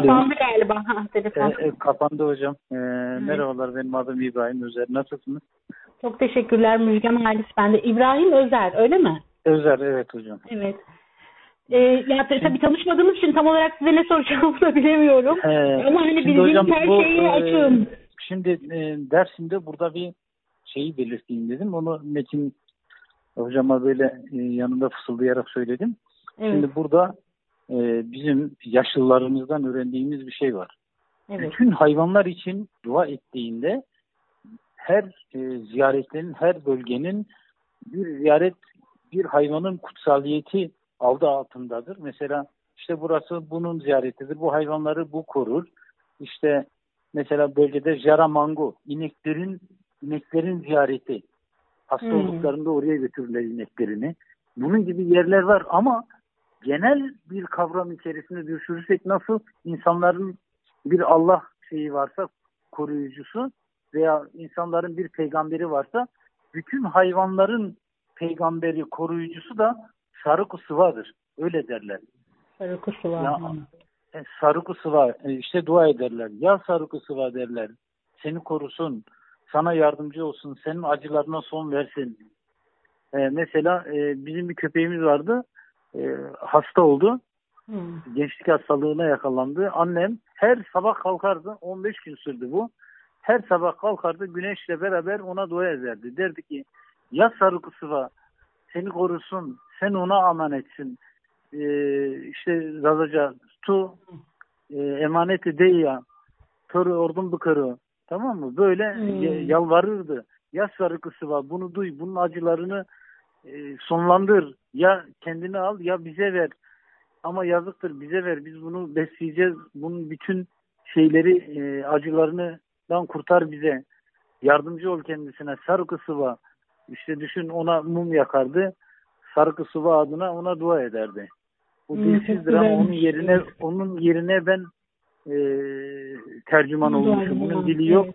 Kapandı galiba ha, telefon. E, e, kapandı hocam. E, merhabalar benim adım İbrahim Özer. Nasılsınız? Çok teşekkürler Müjgan ailesi bende. İbrahim Özer öyle mi? Özer evet hocam. Evet. Ee, ya tabii tanışmadığımız için tam olarak size ne soracağımı da bilemiyorum. Ee, Ama hani şimdi bildiğim hocam her bu, şeyi e, açığım. Şimdi e, dersimde burada bir şeyi belirteyim dedim. Onu Metin hocama böyle e, yanında fısıldayarak söyledim. Evet, Şimdi burada e, bizim yaşlılarımızdan öğrendiğimiz bir şey var. evet. Bütün hayvanlar için dua ettiğinde her e, ziyaretlerin, her bölgenin bir ziyaret bir hayvanın kutsaliyeti aldı altındadır. Mesela işte burası bunun ziyaretidir. Bu hayvanları bu korur. İşte mesela bölgede jaramango, ineklerin ineklerin ziyareti. Hasta Hmm. olduklarında oraya götürürler ineklerini. Bunun gibi yerler var ama genel bir kavram içerisinde düşürürsek nasıl insanların bir Allah şeyi varsa koruyucusu veya insanların bir peygamberi varsa bütün hayvanların peygamberi koruyucusu da sarık sıvadır. Öyle derler. Sarı kuşu var. Ya, Hı. E, sarık sıva e, işte dua ederler. Ya sarık sıva derler. Seni korusun. Sana yardımcı olsun. Senin acılarına son versin. E, mesela e, bizim bir köpeğimiz vardı. E, hasta oldu. Hı. gençlik hastalığına yakalandı. Annem her sabah kalkardı. 15 gün sürdü bu. Her sabah kalkardı güneşle beraber ona dua ederdi. Derdi ki ya sarı sıva seni korusun. Sen ona amanetsin. Ee, işte Razaca tu e, emaneti deyya toru ordun bıkırı tamam mı? Böyle Hmm. yalvarırdı. Ya sarı sıva bunu duy. Bunun acılarını e, sonlandır. Ya kendini al ya bize ver. Ama yazıktır bize ver. Biz bunu besleyeceğiz. Bunun bütün şeyleri e, acılarından kurtar bize. Yardımcı ol kendisine. Sarıkı sıva. İşte düşün ona mum yakardı. Sarıkı sıva adına ona dua ederdi. Bu Hmm, dilsizdir ama onun yerine onun yerine ben e, tercüman olmuşum. Bunun dili yok.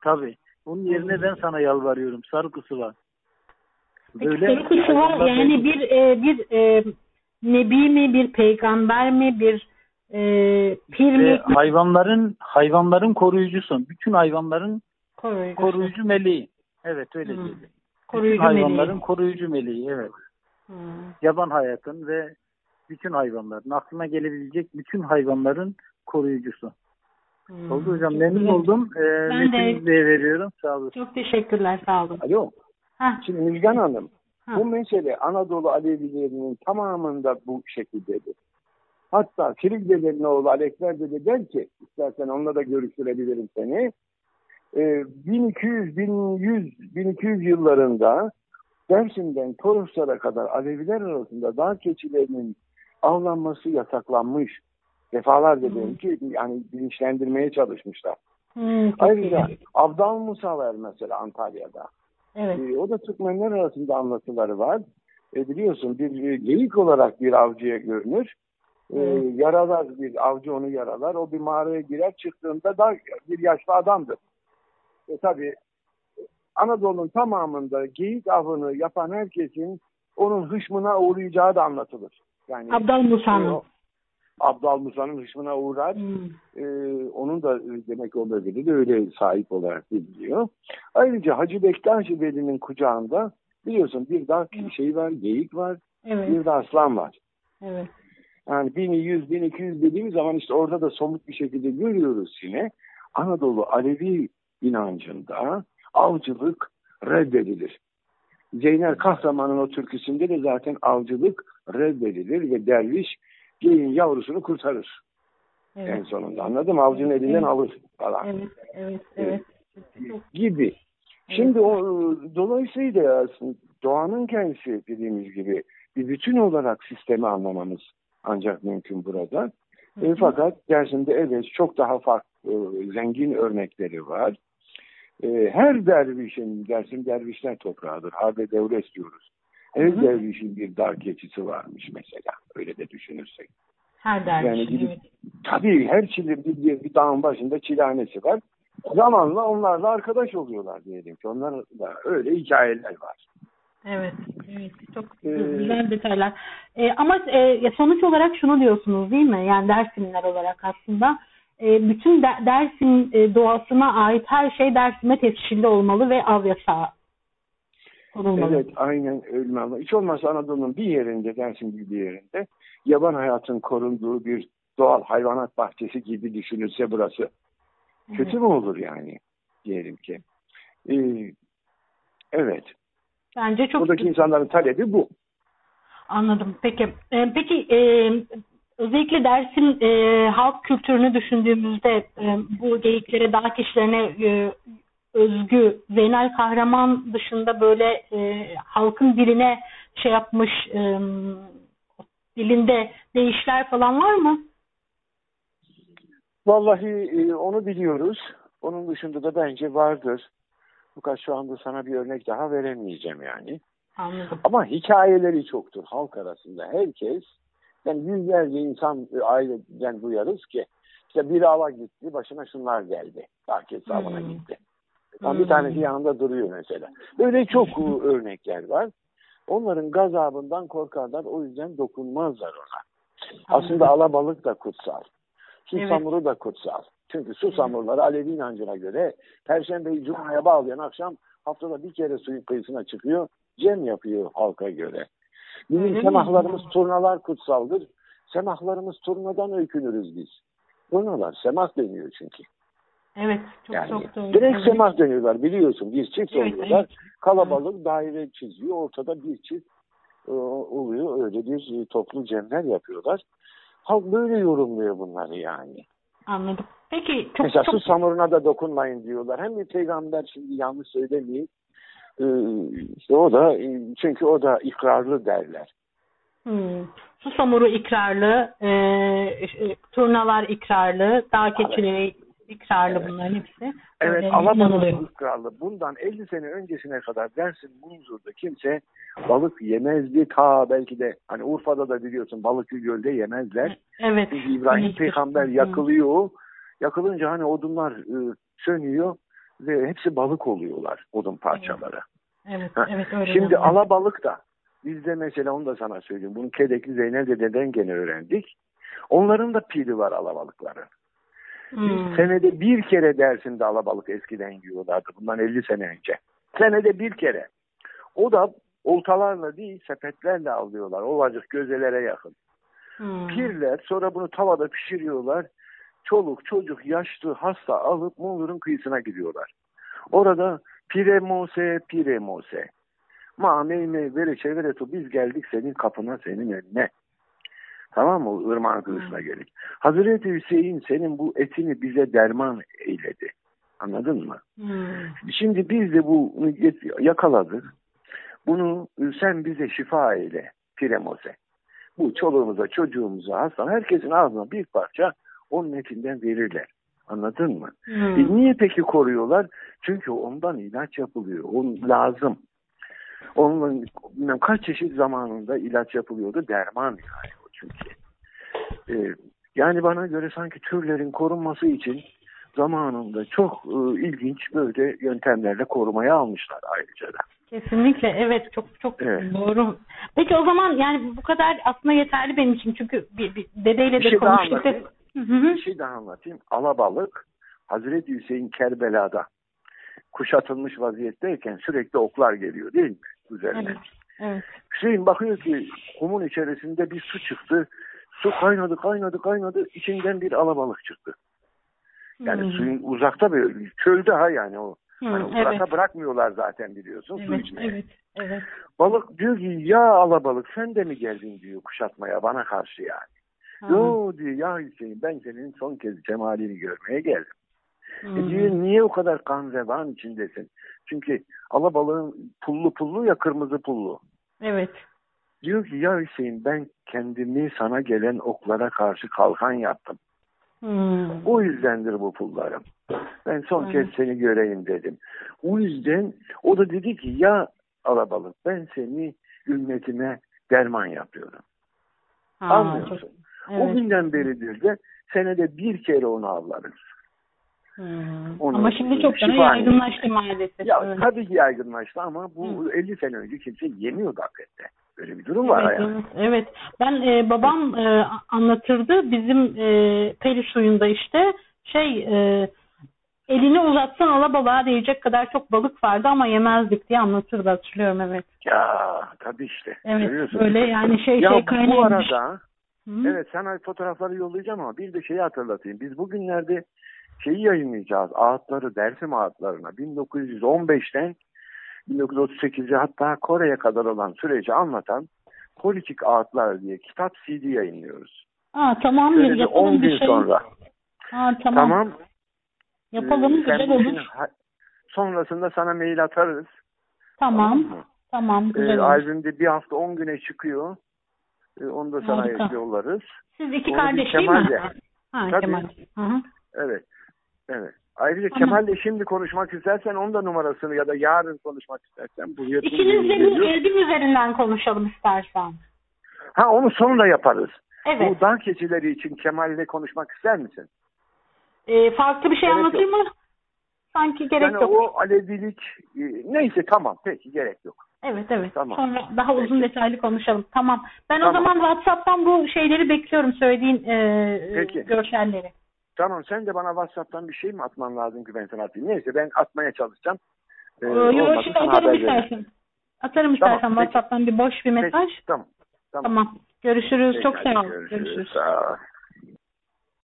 Tabii. Onun yerine ben sana yalvarıyorum. Sarıkı sıva. Peki sarı kuşu var yani bir e, bir e, nebi mi bir peygamber mi bir e, pir mi E, hayvanların hayvanların koruyucusun. Bütün hayvanların koruyucu, koruyucu meleği. Evet öyle Hı. diyelim. Bütün koruyucu hayvanların meleği. koruyucu meleği evet. Hı. Yaban hayatın ve bütün hayvanların aklına gelebilecek bütün hayvanların koruyucusu. Hı. Oldu hocam memnun oldum. Ee, Ben de- veriyorum. Sağ olun. Çok teşekkürler sağ olun. Alo. Ha, Şimdi Müjgan Hanım, ha. bu mesele Anadolu Alevilerinin tamamında bu şekildedir. Hatta Frigde'lerin oğlu Alekber de der ki, istersen onunla da görüştürebilirim seni. Ee, 1200, 1100, 1200 yıllarında Dersim'den Toroslara kadar Aleviler arasında dağ keçilerinin avlanması yasaklanmış. Defalarca dedim ki yani bilinçlendirmeye çalışmışlar. Çok Ayrıca. Abdal Musa var mesela Antalya'da. Evet. Ee, o da Türkmenler arasında anlatıları var. E, biliyorsun bir e, geyik olarak bir avcıya görünür. E, Evet. Yaralar bir avcı onu yaralar. O bir mağaraya girer çıktığında da bir yaşlı adamdır. E, tabii Anadolu'nun tamamında geyik avını yapan herkesin onun hışmına uğrayacağı da anlatılır. Yani Abdal Musa'nın. Abdal Musa'nın hışmına uğrar. Hı. Ee, onun da demek o bölgede de öyle sahip olarak biliniyor. Ayrıca Hacı Bektaş Veli'nin kucağında biliyorsun bir daha şey var, geyik var, Evet. bir de aslan var. Evet. Yani 1100, 1200 dediğimiz zaman işte orada da somut bir şekilde görüyoruz yine. Anadolu Alevi inancında avcılık reddedilir. Zeynel Kahraman'ın o türküsünde de zaten avcılık reddedilir ve derviş geyin yavrusunu kurtarır en Evet. sonunda. Anladın mı? Avcının elinden Evet. alır falan Evet. Evet. Evet. gibi. Şimdi o dolayısıyla aslında doğanın kendisi dediğimiz gibi bir bütün olarak sistemi anlamamız ancak mümkün burada. Hı E, fakat dersinde evet çok daha farklı zengin örnekleri var. E, her dervişin, dersim dervişler toprağıdır. Harbe devlet diyoruz. Her Hı hı. dervişin bir dar keçisi varmış mesela. Öyle de düşünürsek. Her derviş. Yani gidip evet. Tabii her çile bir, bir dağın başında çilanesi var. Zamanla onlarla arkadaş oluyorlar diyelim ki. Onlar da öyle hikayeler var. Evet, evet. Çok Ee, güzel detaylar. Ee, ama e, sonuç olarak şunu diyorsunuz değil mi? Yani Dersimler olarak aslında e, bütün de, Dersim e, doğasına ait her şey Dersim'e tescilli olmalı ve av yasağı konulmalı. Evet aynen öyle. ama Hiç olmazsa Anadolu'nun bir yerinde, Dersim gibi bir yerinde yaban hayatın korunduğu bir doğal hayvanat bahçesi gibi düşünülse burası. Kötü mü olur yani diyelim ki. Ee, evet. Bence çok Buradaki insanların talebi bu. Anladım. Peki. Ee, peki e, özellikle Dersim e, halk kültürünü düşündüğümüzde e, bu geyiklere, dağ kişilerine e, özgü Zeynel Kahraman dışında böyle e, halkın diline şey yapmış e, dilinde değişler falan var mı? Vallahi e, onu biliyoruz. Onun dışında da bence vardır. Fakat şu anda sana bir örnek daha veremeyeceğim yani. Anladım. Ama hikayeleri çoktur halk arasında. Herkes, yani yüzlerce insan e, aileden duyarız ki işte bir ava gitti, başına şunlar geldi. Herkes avına Hmm. gitti. Tam Bir Hmm. tanesi yanında duruyor mesela. Böyle çok e, örnekler var. Onların gazabından korkarlar. O yüzden dokunmazlar ona. Aslında alabalık da kutsal. Susamuru Evet. da kutsal. Çünkü susamurları Alevi inancına göre Perşembeyi Cuma'ya bağlayan akşam haftada bir kere suyun kıyısına çıkıyor. Cem yapıyor halka göre. Bizim semahlarımız, turnalar kutsaldır. Semahlarımız turnadan öykünürüz biz. Turnalar semah deniyor çünkü. Evet. Çok Yani çok doğru. direkt Evet. semah deniyorlar biliyorsun. Bir çift Evet, oluyorlar. evet. Kalabalık daire çiziyor. Ortada bir çift e, oluyor. Öyle bir e, toplu cemler yapıyorlar. Halk böyle yorumluyor bunları yani. Anladım. Peki çok Mesela çok su samuruna da dokunmayın diyorlar. Hem bir peygamber şimdi yanlış söylemeyeyim. Ee, işte o da e, çünkü o da ikrarlı derler. Hmm. Susamuru ikrarlı, e, e, turnalar ikrarlı, dağ keçileri ikrarlı Evet. bunların hepsi. Evet inanılıyor. ikrarlı. Bundan 50 sene öncesine kadar dersin Munzur'da kimse balık yemezdi. Ta belki de hani Urfa'da da biliyorsun Balıklı Göl'de yemezler. Evet. Çünkü İbrahim Güneştir. peygamber yakılıyor. Yakılınca hani odunlar e, sönüyor ve hepsi balık oluyorlar odun parçaları. Evet, Ha, evet öyle. Şimdi diyorlar. alabalık da bizde mesela onu da sana söyleyeyim. Bunu Kedekli Zeynel dededen gene öğrendik. Onların da pili var alabalıkların. Hmm. Senede bir kere dersinde alabalık eskiden yiyorlardı. Bundan 50 sene önce. Senede bir kere. O da oltalarla değil sepetlerle alıyorlar. Ovacık gözelere yakın. Hmm. Pirler sonra bunu tavada pişiriyorlar. Çoluk çocuk yaşlı hasta alıp Muğlur'un kıyısına gidiyorlar. Orada pire mose pire mose. Ma meyme vere çeveretu biz geldik senin kapına senin önüne. Tamam mı? Irmağın kıyısına geldik. Hazreti Hüseyin senin bu etini bize derman eyledi. Anladın mı? Hmm. Şimdi biz de bunu yakaladık. Bunu sen bize şifa eyle Piremose. Bu çoluğumuza, çocuğumuza, hasta, herkesin ağzına bir parça onun etinden verirler. Anladın mı? Hmm. E niye peki koruyorlar? Çünkü ondan ilaç yapılıyor. On lazım. Onun bilmem kaç çeşit zamanında ilaç yapılıyordu. Derman yani çünkü. E, yani bana göre sanki türlerin korunması için zamanında çok e, ilginç böyle yöntemlerle korumaya almışlar ayrıca da. Kesinlikle evet çok çok Evet. doğru. Peki o zaman yani bu kadar aslında yeterli benim için çünkü bir, bir dedeyle Bir de şey konuştuk. Hı hı. Bir şey daha anlatayım. Alabalık Hazreti Hüseyin Kerbela'da kuşatılmış vaziyetteyken sürekli oklar geliyor değil mi? Üzerine. Evet. Evet. Hüseyin bakıyor ki kumun içerisinde bir su çıktı. Su kaynadı kaynadı kaynadı. İçinden bir alabalık çıktı. Yani Hmm. suyun uzakta bir çölde ha yani o. Hmm, Hani evet. uzakta bırakmıyorlar zaten biliyorsun su Evet, içmeye. evet, evet. Balık diyor ki ya alabalık sen de mi geldin diyor kuşatmaya bana karşı yani. Hı. Yo diyor ya Hüseyin ben senin son kez cemalini görmeye geldim. E Hı. diyor niye o kadar kan revan içindesin? Çünkü alabalığın pullu pullu ya kırmızı pullu. Evet. Diyor ki ya Hüseyin ben kendimi sana gelen oklara karşı kalkan yaptım. Hmm. O yüzdendir bu pullarım. Ben son Hı. kez seni göreyim dedim. O yüzden o da dedi ki ya alabalık ben seni ümmetime derman yapıyorum. Ha, Anlıyor çok- musun? O evet. günden beridir de senede bir kere onu avlarız. Hmm. Ama şimdi çok daha yaygınlaştı maalesef. Ya Evet. tabii ki yaygınlaştı ama bu 50 sene önce kimse yemiyordu hakikaten. Böyle bir durum var evet, yani. evet, evet. Ben e, babam e, anlatırdı bizim e, peri suyunda işte şey e, elini uzatsan alabalığa değecek kadar çok balık vardı ama yemezdik diye anlatırdı hatırlıyorum evet. Ya tabii işte. Evet Görüyorsun. böyle yani şey ya şey bu kaynaymış. arada Hı? evet sana fotoğrafları yollayacağım ama bir de şeyi hatırlatayım. Biz bugünlerde şeyi yayınlayacağız. Ağıtları, Dersim ağıtlarına 1915'ten 1938'e hatta Kore'ye kadar olan süreci anlatan Politik Ağıtlar diye kitap CD yayınlıyoruz. Aa, tamam bir yapalım 10 bir gün şey. sonra. Ha, tamam. Tamam. Yapalım Ee, güzel olur. Sonrasında sana mail atarız. Tamam. mı? Tamam Ee, güzel olur. albümde bir hafta 10 güne çıkıyor. Ee, onu da sana Harika. yollarız. Siz iki Onu kardeş değil mi? Ha Tabii. Kemal. Hı hı. Evet. Ayrıca Tamam. Kemal'le şimdi konuşmak istersen onun da numarasını ya da yarın konuşmak istersen buraya İkiniz de bir albüm üzerinden konuşalım istersen. Ha onu sonra yaparız. Evet. Bu dağ keçileri için Kemal'le konuşmak ister misin? Ee, farklı bir şey Gerek anlatır mı? Sanki gerek yani yok. o Alevilik e, neyse tamam peki gerek yok. Evet evet. Tamam. Sonra daha uzun Peki. detaylı konuşalım. Tamam. Ben o Tamam. zaman WhatsApp'tan bu şeyleri bekliyorum söylediğin e, Peki. görselleri. Tamam sen de bana WhatsApp'tan bir şey mi atman lazım ki ben sana atayım? Neyse ben atmaya çalışacağım. Ee, Ee, olmadı Yo, şimdi atarım istersen. Atarım Tamam, istersen. WhatsApp'tan bir boş bir mesaj. Peki, tamam. Tamam. Tamam. Görüşürüz. Peki, Çok sağ ol. görüşürüz. Görüşürüz. Sağ ol.